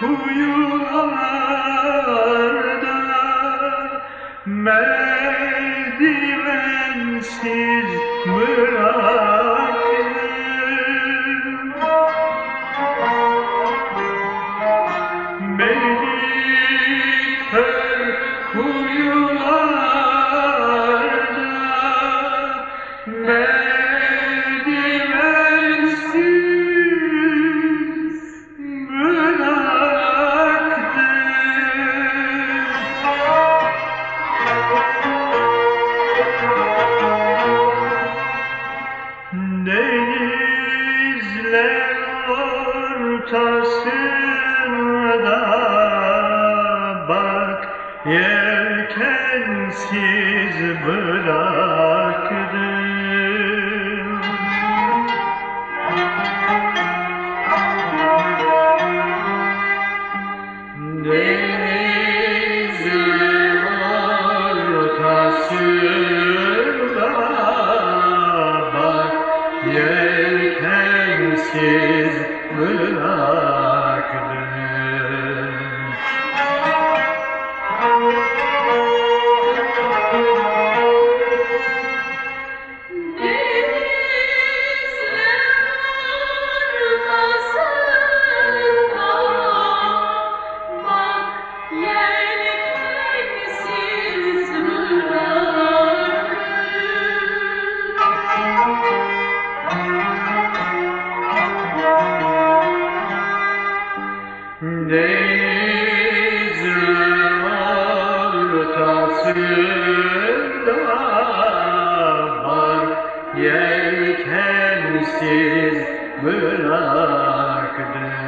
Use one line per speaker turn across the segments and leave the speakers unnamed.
kuyularda merdivensiz bıraktın Beni kör kuyularda Denizler ortasında bak yelkensiz bıraktın yelkensiz Denizler ortasında var. Yelkensiz bıraktın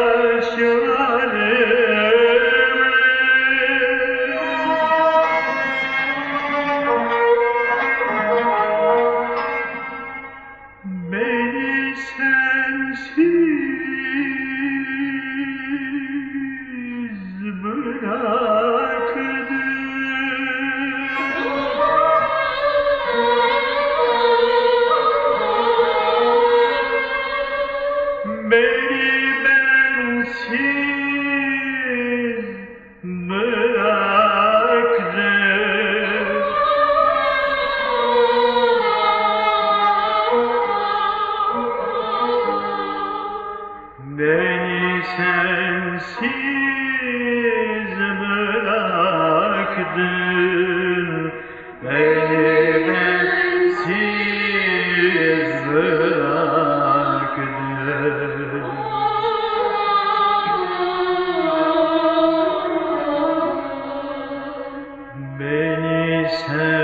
sensiz bıraktın Beni bensiz bıraktın. Beni sensiz